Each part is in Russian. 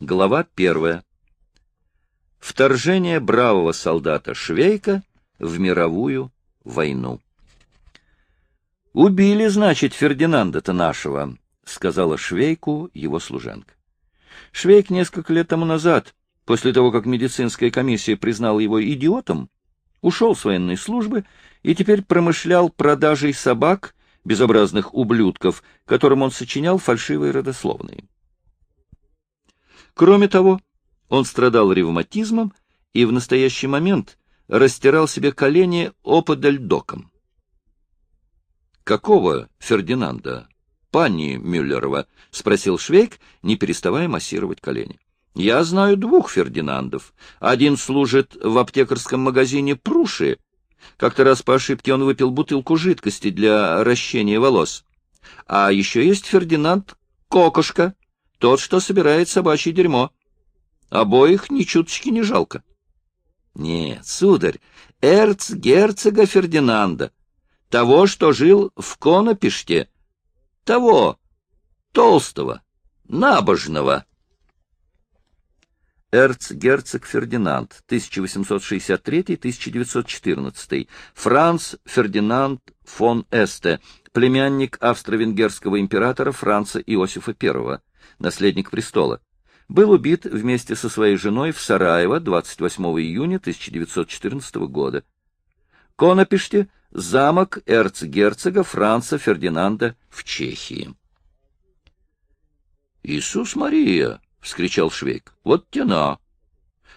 Глава первая. Вторжение бравого солдата Швейка в мировую войну. «Убили, значит, Фердинанда-то нашего», — сказала Швейку его служанка. Швейк несколько лет тому назад, после того, как медицинская комиссия признала его идиотом, ушел с военной службы и теперь промышлял продажей собак, безобразных ублюдков, которым он сочинял фальшивые родословные. Кроме того, он страдал ревматизмом и в настоящий момент растирал себе колени оподельдоком. «Какого Фердинанда?» «Пани Мюллерова?» — спросил Швейк, не переставая массировать колени. «Я знаю двух Фердинандов. Один служит в аптекарском магазине Пруши. Как-то раз по ошибке он выпил бутылку жидкости для ращения волос. А еще есть Фердинанд Кокошка, тот, что собирает собачье дерьмо. Обоих ни чуточки не жалко». «Нет, сударь, эрцгерцога Фердинанда, того, что жил в Конопеште, того, толстого, набожного. Эрцгерцог Фердинанд, 1863-1914, Франц Фердинанд фон Эсте, племянник австро-венгерского императора Франца Иосифа I, наследник престола, был убит вместе со своей женой в Сараево 28 июня 1914 года. Конопеште — замок эрцгерцога Франца Фердинанда в Чехии. «Иисус Мария!» — вскричал Швейк. «Вот тена!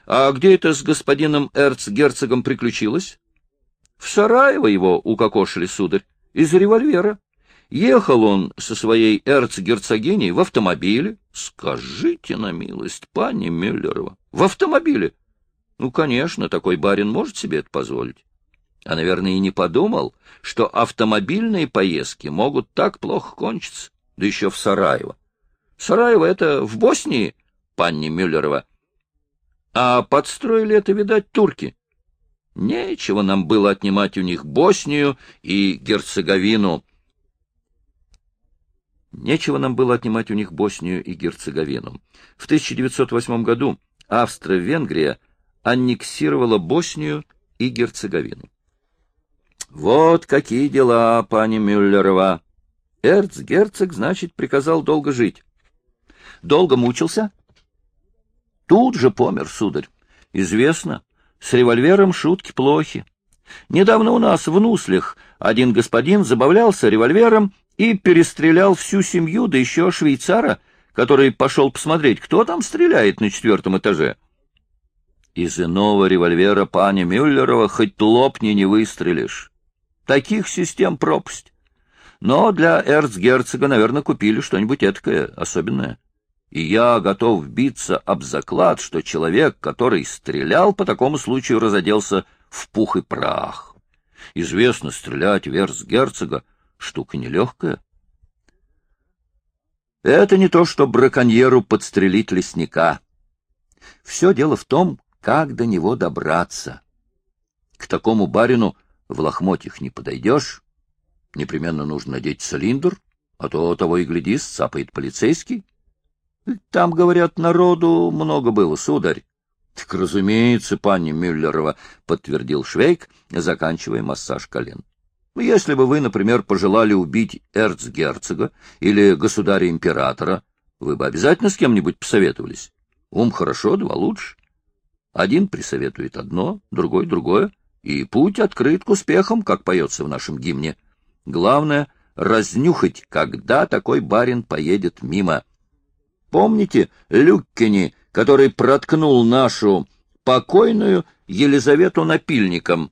А где это с господином эрцгерцогом приключилось?» «В Сараево его укокошили, сударь, из револьвера. Ехал он со своей эрцгерцогиней в автомобиле. Скажите на милость, пани Мюллерова, в автомобиле? Ну, конечно, такой барин может себе это позволить. А, наверное, и не подумал, что автомобильные поездки могут так плохо кончиться, да еще в Сараево. Сараево — это в Боснии, панни Мюллерова. А подстроили это, видать, турки. Нечего нам было отнимать у них Боснию и Герцеговину. Нечего нам было отнимать у них Боснию и Герцеговину. В 1908 году Австро-Венгрия аннексировала Боснию и Герцеговину. Вот какие дела, пани Мюллерова. Эрцгерцог, значит, приказал долго жить. Долго мучился? Тут же помер, сударь. Известно, с револьвером шутки плохи. Недавно у нас в Нуслях один господин забавлялся револьвером и перестрелял всю семью, да еще швейцара, который пошел посмотреть, кто там стреляет на четвертом этаже. Из иного револьвера пани Мюллерова хоть лопни не выстрелишь. Таких систем пропасть. Но для эрцгерцога, наверное, купили что-нибудь этакое, особенное. И я готов биться об заклад, что человек, который стрелял, по такому случаю разоделся в пух и прах. Известно, стрелять в эрцгерцога — штука нелегкая. Это не то, что браконьеру подстрелить лесника. Все дело в том, как до него добраться. К такому барину в лохмотьях не подойдешь. Непременно нужно надеть цилиндр, а то того и гляди, сцапает полицейский. Там, говорят, народу много было, сударь. — Так, разумеется, пани Мюллерова, — подтвердил Швейк, заканчивая массаж колен. — Если бы вы, например, пожелали убить эрцгерцога или государя-императора, вы бы обязательно с кем-нибудь посоветовались. Ум хорошо, два лучше. Один присоветует одно, другой — другое. И путь открыт к успехам, как поется в нашем гимне. Главное — разнюхать, когда такой барин поедет мимо. Помните Люккини, который проткнул нашу покойную Елизавету напильником?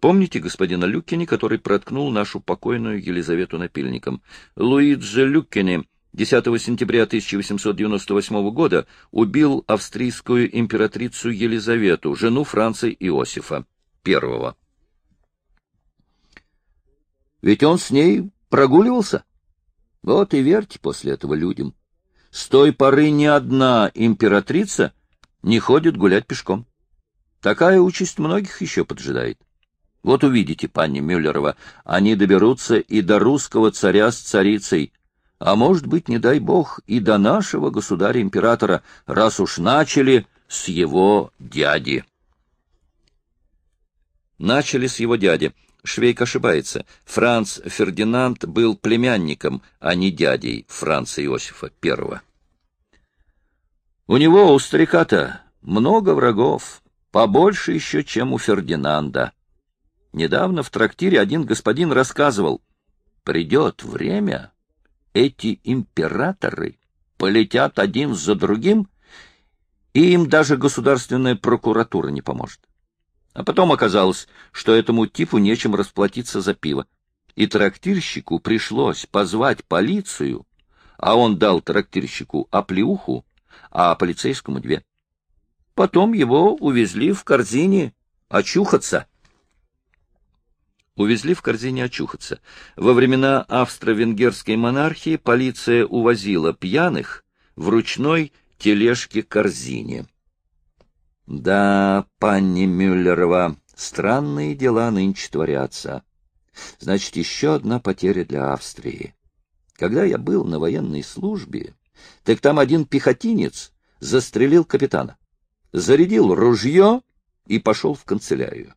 Помните господина Люккини, который проткнул нашу покойную Елизавету напильником? Луиджи Люккини 10 сентября 1898 года убил австрийскую императрицу Елизавету, жену Франца Иосифа I. Ведь он с ней прогуливался. Вот и верьте после этого людям. С той поры ни одна императрица не ходит гулять пешком. Такая участь многих еще поджидает. Вот увидите, пани Мюллерова, они доберутся и до русского царя с царицей, а может быть, не дай бог, и до нашего государя-императора, раз уж начали с его дяди. Начали с его дяди. Швейк ошибается. Франц Фердинанд был племянником, а не дядей Франца Иосифа I. У него, у старика-то, много врагов, побольше еще, чем у Фердинанда. Недавно в трактире один господин рассказывал, придет время, эти императоры полетят один за другим, и им даже государственная прокуратура не поможет. А потом оказалось, что этому типу нечем расплатиться за пиво, и трактирщику пришлось позвать полицию, а он дал трактирщику оплеуху, а полицейскому две. Потом его увезли в корзине очухаться. Увезли в корзине очухаться. Во времена австро-венгерской монархии полиция увозила пьяных в ручной тележке-корзине. Да, пани Мюллерова, странные дела нынче творятся. Значит, еще одна потеря для Австрии. Когда я был на военной службе, так там один пехотинец застрелил капитана, зарядил ружье и пошел в канцелярию.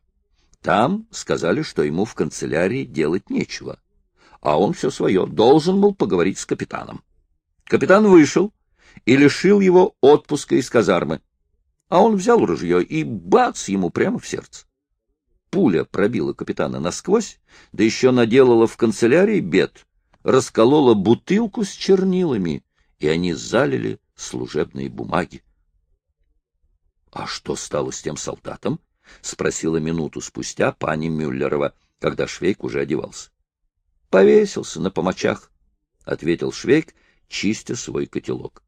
Там сказали, что ему в канцелярии делать нечего, а он все свое должен был поговорить с капитаном. Капитан вышел и лишил его отпуска из казармы, а он взял ружье и бац ему прямо в сердце. Пуля пробила капитана насквозь, да еще наделала в канцелярии бед, расколола бутылку с чернилами, и они залили служебные бумаги. — А что стало с тем солдатом? — спросила минуту спустя пани Мюллерова, когда Швейк уже одевался. — Повесился на помочах, — ответил Швейк, чистя свой котелок.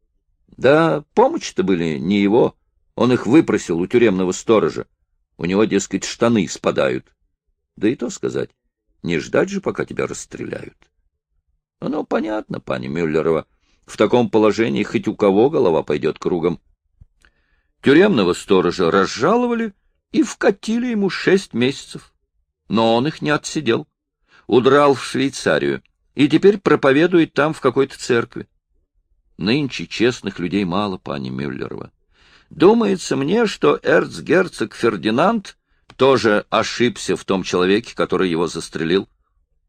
— Да помощи-то были не его. Он их выпросил у тюремного сторожа. У него, дескать, штаны спадают. Да и то сказать, не ждать же, пока тебя расстреляют. — Ну, понятно, пани Мюллерова, — в таком положении хоть у кого голова пойдет кругом. Тюремного сторожа разжаловали и вкатили ему шесть месяцев. Но он их не отсидел. Удрал в Швейцарию и теперь проповедует там в какой-то церкви. Нынче честных людей мало, пани Мюллерова. Думается мне, что эрцгерцог Фердинанд тоже ошибся в том человеке, который его застрелил.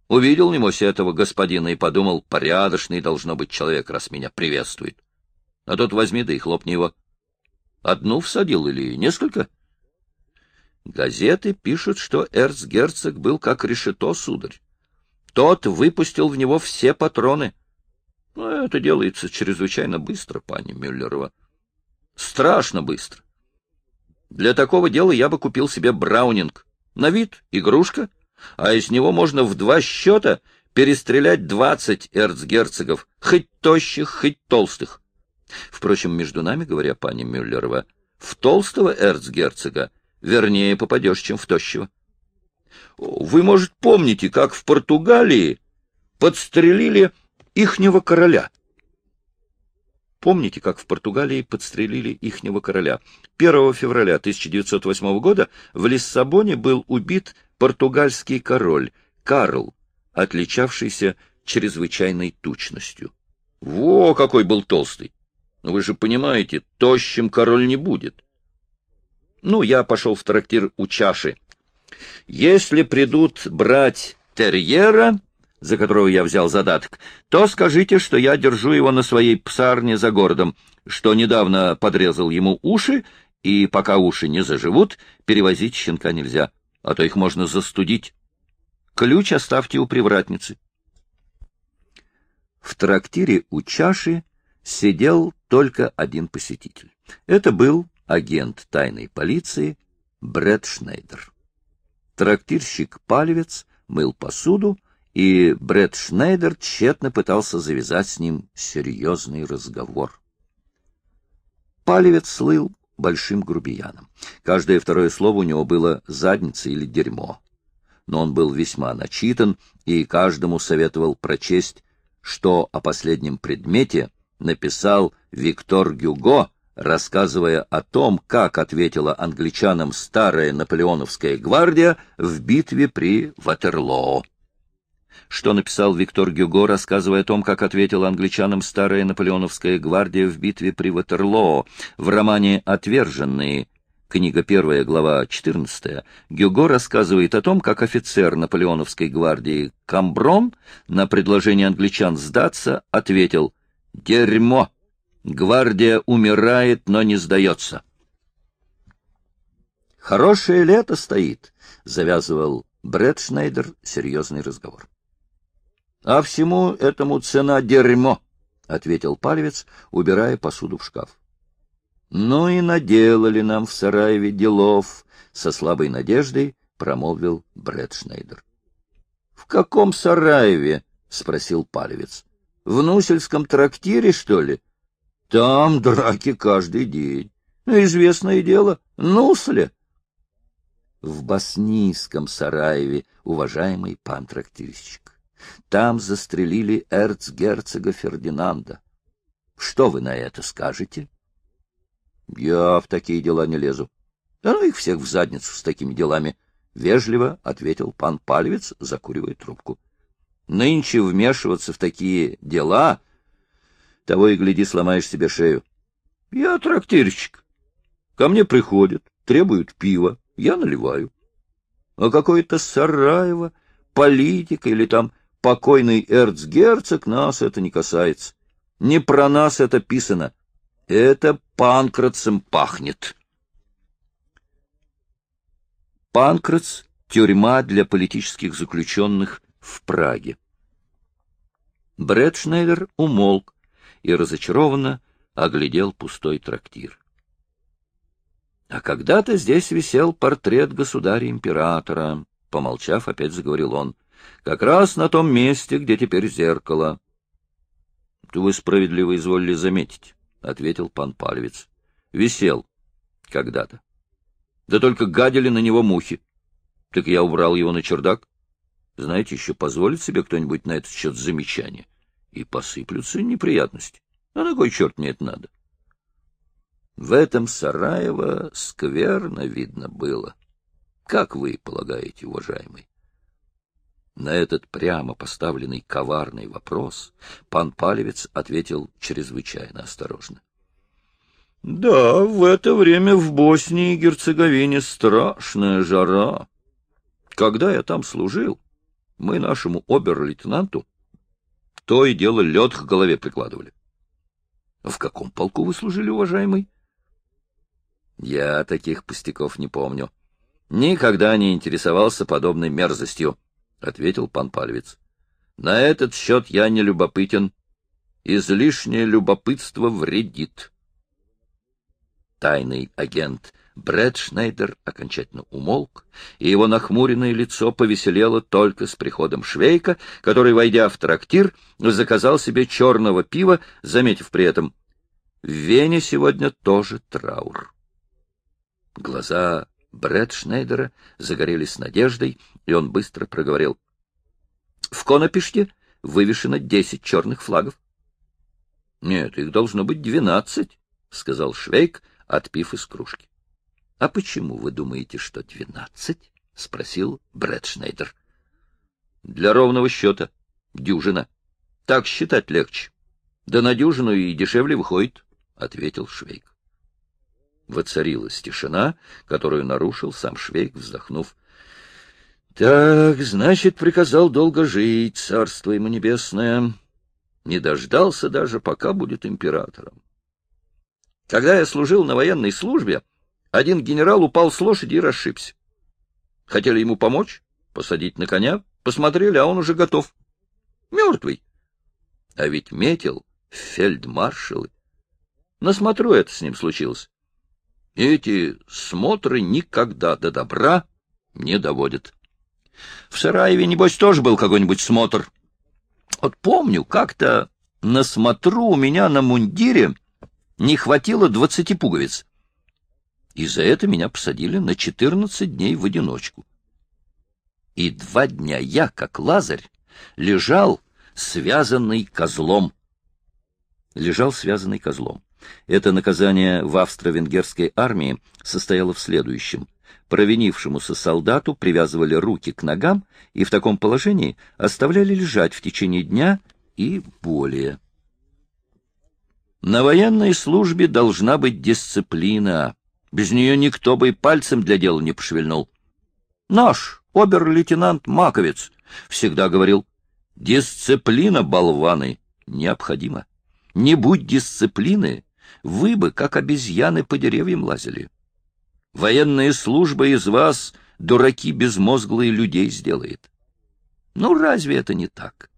Увидел, небось, этого господина и подумал, порядочный должно быть человек, раз меня приветствует. А тот возьми да и хлопни его. Одну всадил или несколько? Газеты пишут, что эрцгерцог был как решето, сударь. Тот выпустил в него все патроны. Но ну, это делается чрезвычайно быстро, пани Мюллерова. Страшно быстро. Для такого дела я бы купил себе браунинг. На вид игрушка — а из него можно в два счета перестрелять двадцать эрцгерцогов, хоть тощих, хоть толстых. Впрочем, между нами, говоря, пани Мюллерова, в толстого эрцгерцога вернее попадешь, чем в тощего. Вы, может, помните, как в Португалии подстрелили ихнего короля? Помните, как в Португалии подстрелили ихнего короля? 1 февраля 1908 года в Лиссабоне был убит португальский король Карл, отличавшийся чрезвычайной тучностью. Во, какой был толстый! Вы же понимаете, тощим король не будет. Ну, я пошел в трактир у чаши. Если придут брать терьера, за которого я взял задаток, то скажите, что я держу его на своей псарне за городом, что недавно подрезал ему уши, и пока уши не заживут, перевозить щенка нельзя а то их можно застудить. Ключ оставьте у привратницы. В трактире у чаши сидел только один посетитель. Это был агент тайной полиции Брэд Шнейдер. Трактирщик Палевец мыл посуду, и Брэд Шнейдер тщетно пытался завязать с ним серьезный разговор. Палевец слыл большим грубияном. Каждое второе слово у него было «задница» или «дерьмо». Но он был весьма начитан и каждому советовал прочесть, что о последнем предмете написал Виктор Гюго, рассказывая о том, как ответила англичанам старая наполеоновская гвардия в битве при Ватерлоо. что написал Виктор Гюго, рассказывая о том, как ответила англичанам старая наполеоновская гвардия в битве при Ватерлоо. В романе «Отверженные» книга первая, глава 14, Гюго рассказывает о том, как офицер наполеоновской гвардии Камброн на предложение англичан сдаться ответил «Дерьмо! Гвардия умирает, но не сдается». «Хорошее лето стоит», — завязывал Брэд Шнейдер серьезный разговор. — А всему этому цена дерьмо, — ответил Палевец, убирая посуду в шкаф. — Ну и наделали нам в Сараеве делов, — со слабой надеждой промолвил Брэд Шнейдер. — В каком Сараеве? — спросил Палевец. — В Нусельском трактире, что ли? Там драки каждый день. Известное дело, Нусле. В Боснийском Сараеве, уважаемый пан трактирщик. Там застрелили эрцгерцога Фердинанда. Что вы на это скажете? Я в такие дела не лезу. Да ну их всех в задницу с такими делами, — вежливо ответил пан Пальвец, закуривая трубку. Нынче вмешиваться в такие дела, того и гляди, сломаешь себе шею. Я трактирщик. Ко мне приходят, требуют пива, я наливаю. А какой-то Сараево, политика или там покойный эрцгерцог, нас это не касается. Не про нас это писано. Это панкратцем пахнет. Панкратц — тюрьма для политических заключенных в Праге. Брэд Шнейдер умолк и разочарованно оглядел пустой трактир. А когда-то здесь висел портрет государя-императора, — помолчав, опять заговорил он. Как раз на том месте, где теперь зеркало. — Вы справедливо изволили заметить, — ответил пан Палевец. — Висел когда-то. Да только гадили на него мухи. Так я убрал его на чердак. Знаете, еще позволит себе кто-нибудь на этот счет замечание. И посыплются неприятности. А на кой черт мне это надо? В этом Сараево скверно видно было. Как вы полагаете, уважаемый? На этот прямо поставленный коварный вопрос пан Палевец ответил чрезвычайно осторожно. — Да, в это время в Боснии и Герцеговине страшная жара. Когда я там служил, мы нашему обер-лейтенанту то и дело лед к голове прикладывали. — В каком полку вы служили, уважаемый? — Я таких пустяков не помню. Никогда не интересовался подобной мерзостью. — ответил пан Пальвиц. — На этот счет я не любопытен. Излишнее любопытство вредит. Тайный агент Брэд Шнейдер окончательно умолк, и его нахмуренное лицо повеселело только с приходом Швейка, который, войдя в трактир, заказал себе черного пива, заметив при этом «В Вене сегодня тоже траур». Глаза Брэд Шнейдера загорелись надеждой, и он быстро проговорил. — В Конопиште вывешено десять черных флагов. — Нет, их должно быть двенадцать, — сказал Швейк, отпив из кружки. — А почему вы думаете, что двенадцать? — спросил Брэд Шнейдер. — Для ровного счета. Дюжина. Так считать легче. Да на дюжину и дешевле выходит, — ответил Швейк. Воцарилась тишина, которую нарушил сам Швейк, вздохнув. — Так, значит, приказал долго жить, царство ему небесное. Не дождался даже, пока будет императором. Когда я служил на военной службе, один генерал упал с лошади и расшибся. Хотели ему помочь, посадить на коня, посмотрели, а он уже готов. Мертвый. А ведь метил фельдмаршалы. Насмотрю это с ним случилось. Эти смотры никогда до добра не доводят. В Сараеве, небось, тоже был какой-нибудь смотр. Вот помню, как-то на смотру у меня на мундире не хватило двадцати пуговиц. И за это меня посадили на четырнадцать дней в одиночку. И два дня я, как лазарь, лежал связанный козлом. Лежал связанный козлом. Это наказание в австро-венгерской армии состояло в следующем. Провинившемуся солдату привязывали руки к ногам и в таком положении оставляли лежать в течение дня и более. На военной службе должна быть дисциплина. Без нее никто бы и пальцем для дела не пошевельнул. Наш обер-лейтенант Маковец всегда говорил, дисциплина, болваны, необходима. Не будь дисциплины, вы бы, как обезьяны, по деревьям лазили. Военная служба из вас, дураки безмозглые, людей сделает. Ну, разве это не так?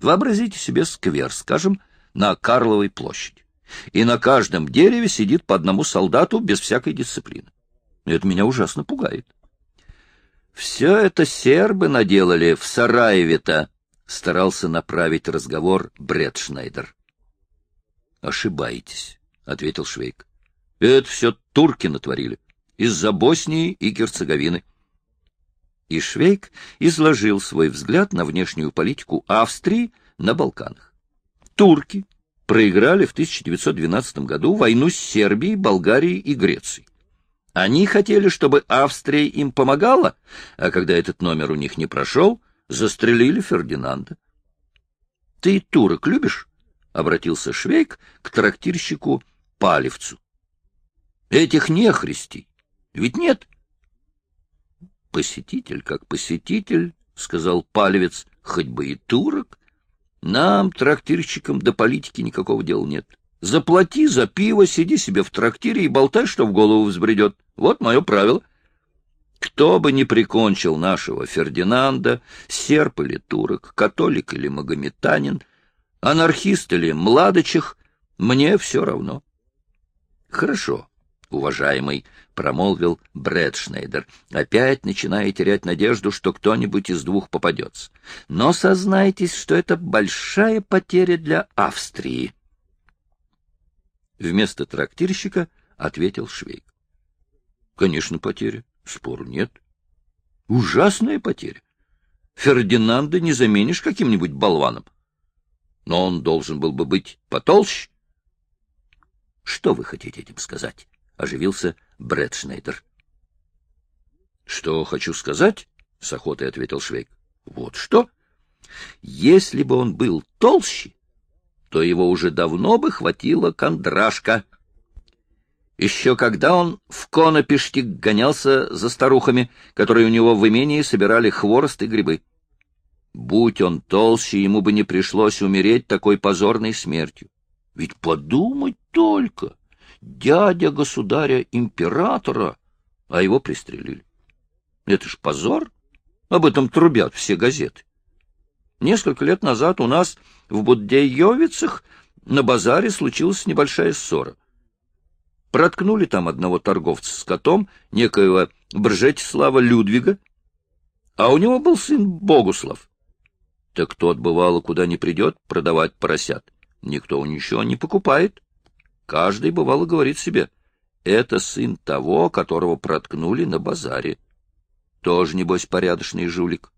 Вообразите себе сквер, скажем, на Карловой площади. И на каждом дереве сидит по одному солдату без всякой дисциплины. Это меня ужасно пугает. Все это сербы наделали в Сараеве-то, старался направить разговор Бред Шнайдер. Ошибаетесь, ответил Швейк. Это все турки натворили из-за Боснии и Герцеговины. И Швейк изложил свой взгляд на внешнюю политику Австрии на Балканах. Турки проиграли в 1912 году войну с Сербией, Болгарией и Грецией. Они хотели, чтобы Австрия им помогала, а когда этот номер у них не прошел, застрелили Фердинанда. — Ты турок любишь? — обратился Швейк к трактирщику Палевцу. — Этих нехристей. Ведь нет. — Посетитель как посетитель, — сказал Палевец, — хоть бы и турок. Нам, трактирщикам, до политики никакого дела нет. Заплати за пиво, сиди себе в трактире и болтай, что в голову взбредет. Вот мое правило. Кто бы ни прикончил нашего Фердинанда, серп или турок, католик или магометанин, анархист или младочих, мне все равно. Хорошо, уважаемый, — промолвил Брэдшнейдер, опять начиная терять надежду, что кто-нибудь из двух попадется. Но сознайтесь, что это большая потеря для Австрии. Вместо трактирщика ответил Швейк. — Конечно, потеря. Спору нет. Ужасная потеря. Фердинанда не заменишь каким-нибудь болваном. Но он должен был бы быть потолще. — Что вы хотите этим сказать? — оживился Брэд Шнейдер. — Что хочу сказать? — с охотой ответил Швейк. — Вот что. Если бы он был толще, то его уже давно бы хватило кондрашка. Еще когда он в Конопеште гонялся за старухами, которые у него в имении собирали хворост и грибы. Будь он толще, ему бы не пришлось умереть такой позорной смертью. Ведь подумать только, дядя государя-императора, а его пристрелили. Это ж позор, об этом трубят все газеты. Несколько лет назад у нас в Буддеевицах на базаре случилась небольшая ссора. Проткнули там одного торговца с котом, некоего Бржетислава Людвига, а у него был сын Богуслав. Так тот, бывало, куда не придет продавать поросят. Никто ничего не покупает. Каждый, бывало, говорит себе, это сын того, которого проткнули на базаре. Тоже, небось, порядочный жулик.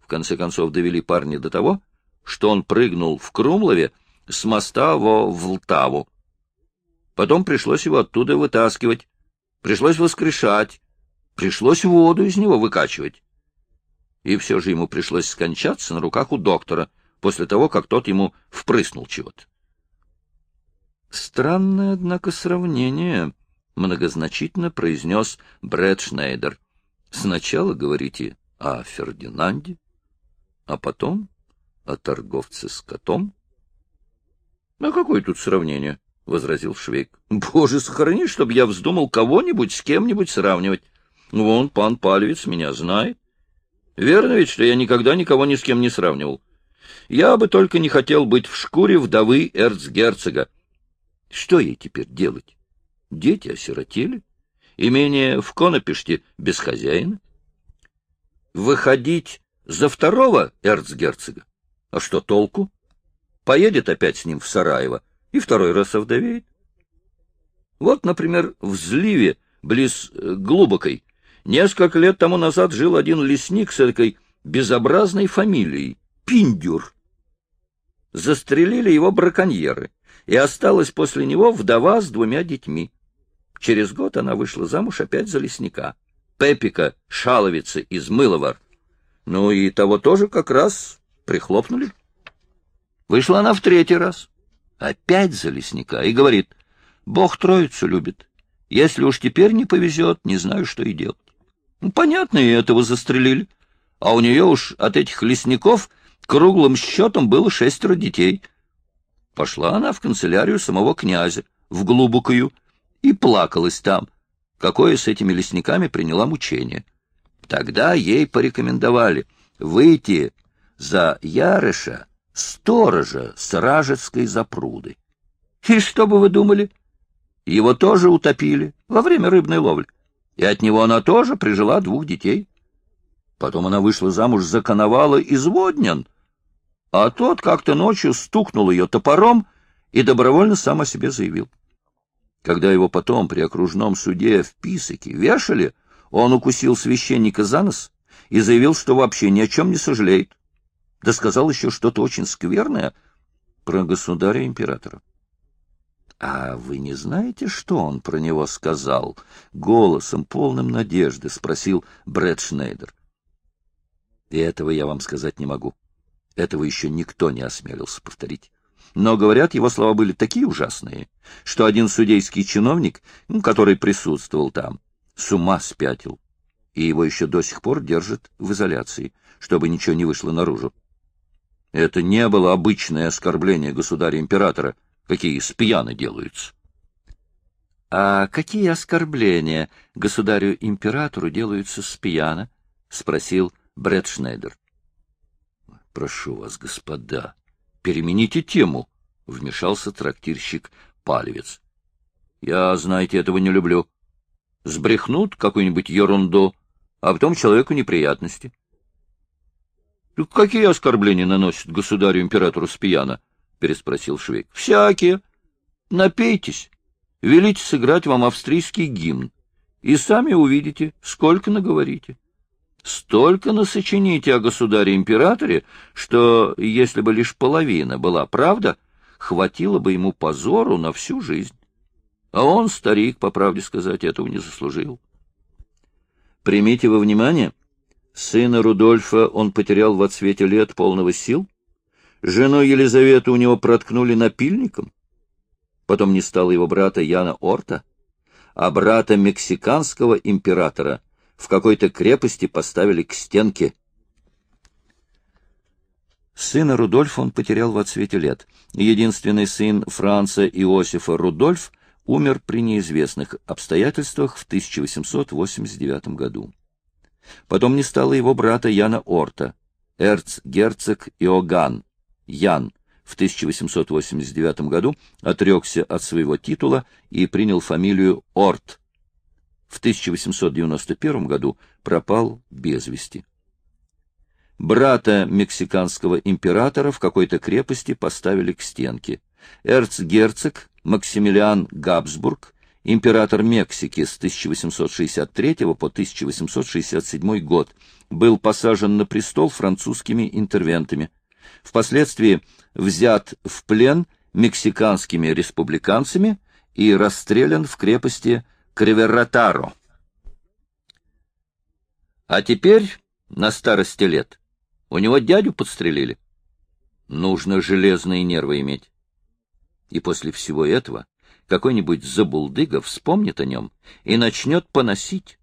В конце концов, довели парня до того, что он прыгнул в Крумлове с моста во Влтаву. Потом пришлось его оттуда вытаскивать, пришлось воскрешать, пришлось воду из него выкачивать. И все же ему пришлось скончаться на руках у доктора после того, как тот ему впрыснул чего-то. Странное, однако, сравнение, — многозначительно произнес Брэд Шнейдер. Сначала говорите о Фердинанде, а потом о торговце с котом? — А какое тут сравнение? — возразил Швейк. — Боже, сохрани, чтобы я вздумал кого-нибудь с кем-нибудь сравнивать. Вон, пан Палевец меня знает. Верно ведь, что я никогда никого ни с кем не сравнивал. Я бы только не хотел быть в шкуре вдовы эрцгерцога. Что ей теперь делать? Дети осиротели, имение в Конопеште без хозяина. Выходить за второго эрцгерцога? А что толку? Поедет опять с ним в Сараево и второй раз овдовеет. Вот, например, в Зливе, близ э, Глубокой, несколько лет тому назад жил один лесник с этой безобразной фамилией — Пиндюр. Застрелили его браконьеры, и осталась после него вдова с двумя детьми. Через год она вышла замуж опять за лесника — Пепика Шаловица из Мыловар. Ну и того тоже как раз прихлопнули. Вышла она в третий раз. Опять за лесника. И говорит, Бог троицу любит. Если уж теперь не повезет, не знаю, что и делать. Ну, понятно, и этого застрелили. А у нее уж от этих лесников круглым счетом было шестеро детей. Пошла она в канцелярию самого князя, в глубокую, и плакалась там, какое с этими лесниками приняла мучение. Тогда ей порекомендовали выйти за Ярыша, сторожа с Ражецкой запруды. И что бы вы думали? Его тоже утопили во время рыбной ловли, и от него она тоже прижила двух детей. Потом она вышла замуж за коновала из Воднян, а тот как-то ночью стукнул ее топором и добровольно сам о себе заявил. Когда его потом при окружном суде в Писаке вешали, он укусил священника за нос и заявил, что вообще ни о чем не сожалеет. Да сказал еще что-то очень скверное про государя-императора. — А вы не знаете, что он про него сказал? — голосом, полным надежды, спросил Брэд Шнейдер. — И этого я вам сказать не могу. Этого еще никто не осмелился повторить. Но, говорят, его слова были такие ужасные, что один судейский чиновник, который присутствовал там, с ума спятил, и его еще до сих пор держат в изоляции, чтобы ничего не вышло наружу. Это не было обычное оскорбление государя-императора, какие с пьяны делаются. — А какие оскорбления государю-императору делаются с пьяна? — спросил Брэд Шнейдер. — Прошу вас, господа, перемените тему, — вмешался трактирщик Палевец. — Я, знаете, этого не люблю. Сбрехнут какую-нибудь ерунду, а потом человеку неприятности. — Какие оскорбления наносит государю-императору Спияна? — переспросил Швейк. — Всякие. Напейтесь. Велите сыграть вам австрийский гимн. И сами увидите, сколько наговорите. Столько насочините о государе-императоре, что, если бы лишь половина была правда, хватило бы ему позору на всю жизнь. А он, старик, по правде сказать, этого не заслужил. Примите во внимание, Сына Рудольфа он потерял в отсвете лет полного сил. Жену Елизавету у него проткнули напильником. Потом не стало его брата Яна Орта, а брата мексиканского императора в какой-то крепости поставили к стенке. Сына Рудольфа он потерял в отсвете лет. Единственный сын Франца Иосифа Рудольф умер при неизвестных обстоятельствах в 1889 году. Потом не стало его брата Яна Орта, эрцгерцог Иоганн, Ян, в 1889 году отрекся от своего титула и принял фамилию Орт. В 1891 году пропал без вести. Брата мексиканского императора в какой-то крепости поставили к стенке. Эрцгерцог Максимилиан Габсбург император Мексики с 1863 по 1867 год, был посажен на престол французскими интервентами. Впоследствии взят в плен мексиканскими республиканцами и расстрелян в крепости Кревератаро. А теперь, на старости лет, у него дядю подстрелили. Нужно железные нервы иметь. И после всего этого какой-нибудь забулдыга вспомнит о нем и начнет поносить.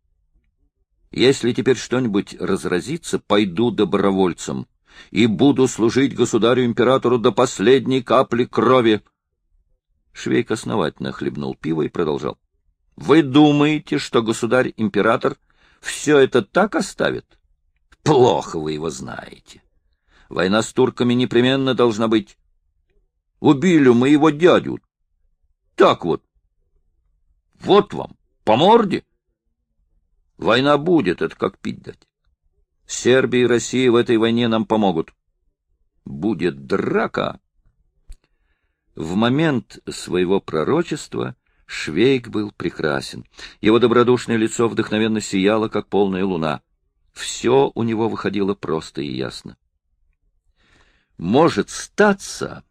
Если теперь что-нибудь разразится, пойду добровольцем и буду служить государю-императору до последней капли крови. Швейк основательно хлебнул пиво и продолжал. — Вы думаете, что государь-император все это так оставит? Плохо вы его знаете. Война с турками непременно должна быть. Убили мы его дядю, так вот. Вот вам, по морде. Война будет, это как пить дать. Сербия и Россия в этой войне нам помогут. Будет драка. В момент своего пророчества Швейк был прекрасен. Его добродушное лицо вдохновенно сияло, как полная луна. Все у него выходило просто и ясно. Может статься,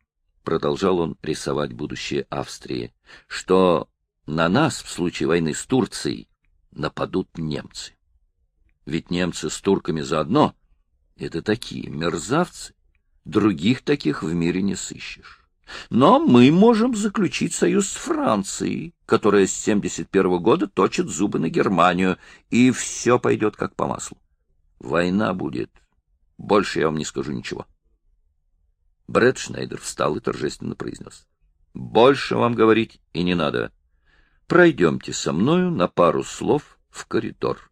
продолжал он рисовать будущее Австрии, что на нас в случае войны с Турцией нападут немцы. Ведь немцы с турками заодно. Это такие мерзавцы. Других таких в мире не сыщешь. Но мы можем заключить союз с Францией, которая с 71 года точит зубы на Германию, и все пойдет как по маслу. Война будет. Больше я вам не скажу ничего. Брэд Шнейдер встал и торжественно произнес. — Больше вам говорить и не надо. Пройдемте со мною на пару слов в коридор.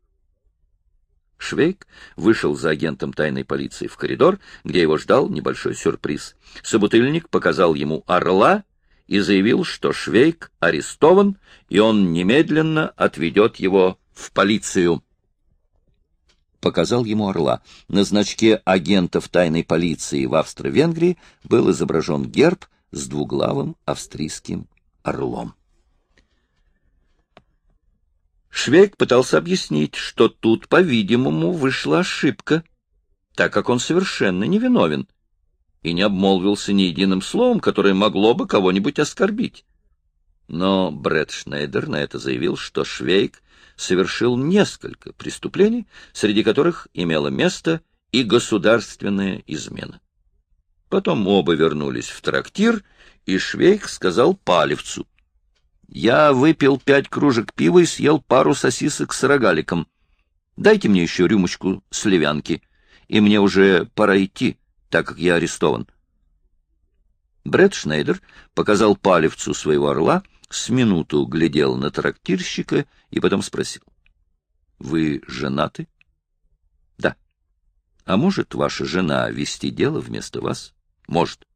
Швейк вышел за агентом тайной полиции в коридор, где его ждал небольшой сюрприз. Собутыльник показал ему орла и заявил, что Швейк арестован, и он немедленно отведет его в полицию. Показал ему орла. На значке агентов тайной полиции в Австро-Венгрии был изображен герб с двуглавым австрийским орлом. Швейк пытался объяснить, что тут, по-видимому, вышла ошибка, так как он совершенно невиновен и не обмолвился ни единым словом, которое могло бы кого-нибудь оскорбить. Но Брэд Шнейдер на это заявил, что Швейк совершил несколько преступлений, среди которых имело место и государственная измена. Потом оба вернулись в трактир, и Швейк сказал Палевцу, я выпил пять кружек пива и съел пару сосисок с рогаликом. Дайте мне еще рюмочку сливянки, и мне уже пора идти, так как я арестован. Брэд Шнейдер показал палевцу своего орла, с минуту глядел на трактирщика и потом спросил. — Вы женаты? — Да. — А может ваша жена вести дело вместо вас? — Может.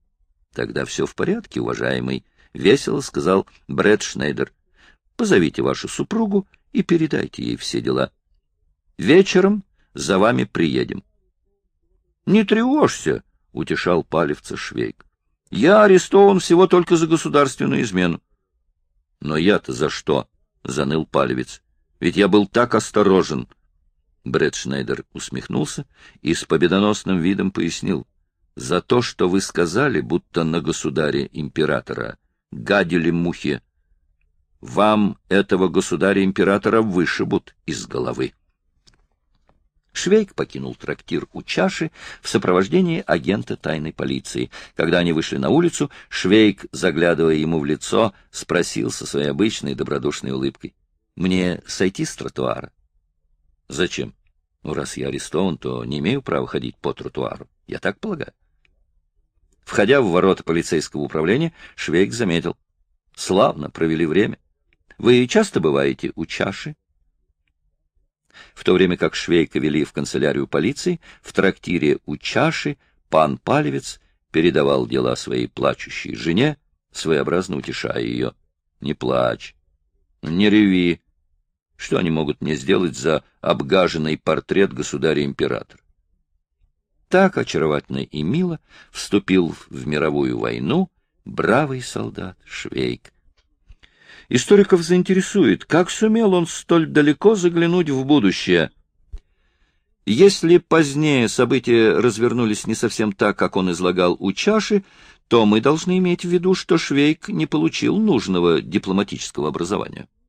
— Тогда все в порядке, уважаемый — весело сказал Брэд Шнейдер. — Позовите вашу супругу и передайте ей все дела. Вечером за вами приедем. — Не тревожься, — утешал палевца Швейк. — Я арестован всего только за государственную измену. — Но я-то за что? — заныл палевец. — Ведь я был так осторожен. Брэд Шнейдер усмехнулся и с победоносным видом пояснил. — За то, что вы сказали, будто на государе-императора гадили мухи. Вам этого государя-императора вышибут из головы. Швейк покинул трактир у чаши в сопровождении агента тайной полиции. Когда они вышли на улицу, Швейк, заглядывая ему в лицо, спросил со своей обычной добродушной улыбкой. — Мне сойти с тротуара? — Зачем? Ну, раз я арестован, то не имею права ходить по тротуару. Я так полагаю. Входя в ворота полицейского управления, Швейк заметил. — Славно провели время. Вы часто бываете у чаши? В то время как Швейка вели в канцелярию полиции, в трактире у чаши пан Палевец передавал дела своей плачущей жене, своеобразно утешая ее. — Не плачь, не реви. Что они могут мне сделать за обгаженный портрет государя-императора? Так очаровательно и мило вступил в мировую войну бравый солдат Швейк. Историков заинтересует, как сумел он столь далеко заглянуть в будущее. Если позднее события развернулись не совсем так, как он излагал у чаши, то мы должны иметь в виду, что Швейк не получил нужного дипломатического образования.